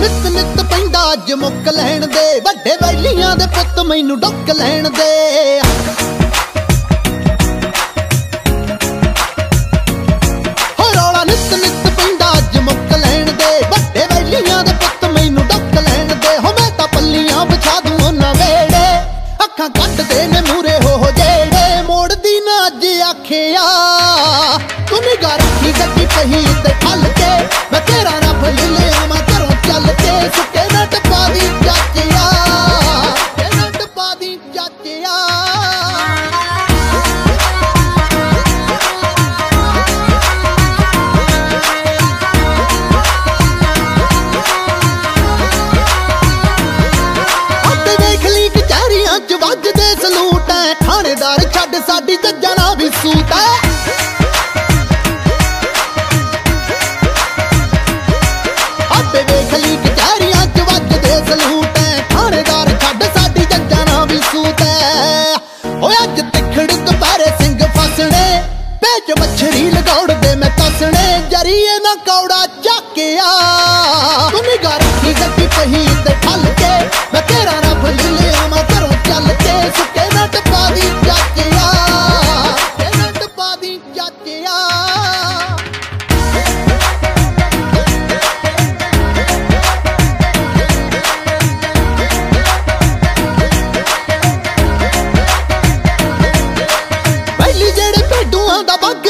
ਨਿੱਤ ਪੈਂਦਾ, ਅੱਜ ਮੁੱਕ ਲੈਣ ਦੇ। ਵੱਡੇ ਵੈਲੀਆਂ ਦੇ ਪੁੱਤ ਮੈਨੂੰ ਡੁੱਕ ਲੈਣ ਦੇ। ਪੈਂਦਾ, ਅੱਜ ਮੁੱਕ ਲੈਣ ਦੇ। ਵੱਡੇ ਵੈਲੀਆਂ ਦੇ ਪੁੱਤ ਮੈਨੂੰ ਡੁੱਕ ਲੈਣ ਦੇ। ਹੋ ਤਾਂ ਪੱਲੀਆਂ ਵਿਛਾ ਦੂੰ ਅੱਖਾਂ ਕੱਟਦੇ ਨੇ ਮੂਰੇ ਹੋ ਹੋ ਜਿਹੜੇ ਮੋੜਦੀ ਨਾ ਅੱਜ ਆਖਿਆ, ਤੂੰ ਨਿਗਾਹ ਰੱਖੀ ਗੱਡੀ ਪਹੀ ਥਾਣੇਦਾਰ ਛੱਡ ਸਾਡੀ ਜੱਜਾਂ ਨਾਲ ਵੀ ਸੂਤ ਐ ਵੇਖ ਲਈ ਕਚਹਿਰੀਆਂ ਚ ਵੱਜਦੇ ਸਲੂਟ ਐ ਥਾਣੇਦਾਰ ਛੱਡ ਸਾਡੀ ਜੱਜਾਂ ਨਾਲ ਵੀ ਸੂਤ ਐ ਓਏ ਅੱਜ ਤਿਖੜ ਦੁਪਹਿਰੇ ਸਿੰਘ ਫਸਣੇ ਵਿੱਚ ਮੱਛਰੀ ਲਗਾਉੜਦੇ ਮੈਂ ਤਸਣੇ, ਜਰੀਏ ਨਾ ਕੌੜਾ ਚੱਕਿਆ ਦੀ ਪਹਿਲੀ ਜਿਹੜੇ ਭੇਡੂਆਂ ਦਾ ਵੱਗ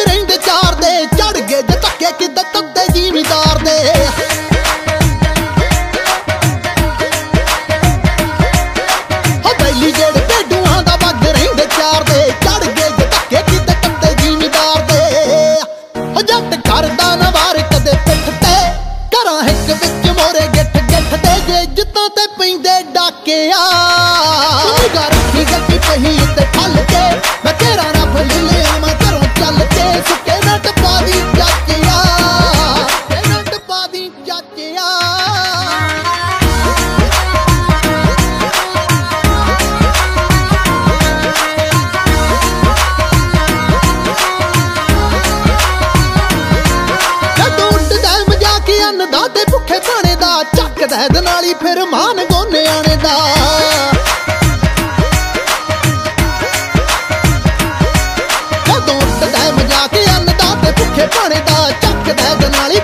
ਜੱਟ ਕਰਦਾ ਨਾ ਵਾਰ ਕਦੇ ਪਿੱਠ ਤੇ। ਘਰਾਂ ਹਿੱਕ ਵਿੱਚ ਮੋਰੇ ਗਿੱਠ ਗਿੱਠ ਤੇ। ਜੇ ਜਿੱਤਾਂ ਤੇ ਪੈਂਦੇ ਡਾਕਿਆ। ਅੰਨ ਦਾ ਤੇ ਭੁੱਖੇ ਥਾਣੇ ਦਾ ਚੱਕ ਦਹਿਦ ਨਾਲੀ ਫਿਰ ਮਾਨ ਗੋਨੇ ਆਣੇ ਦਾ। ਕਦੋਂ ਸਦਾ ਮਜਾ ਕੇ ਅੰਨ ਦਾ ਤੇ ਭੁੱਖੇ ਥਾਣੇ ਦਾ ਚੱਕ ਦਹਿਦ ਨਾਲੀ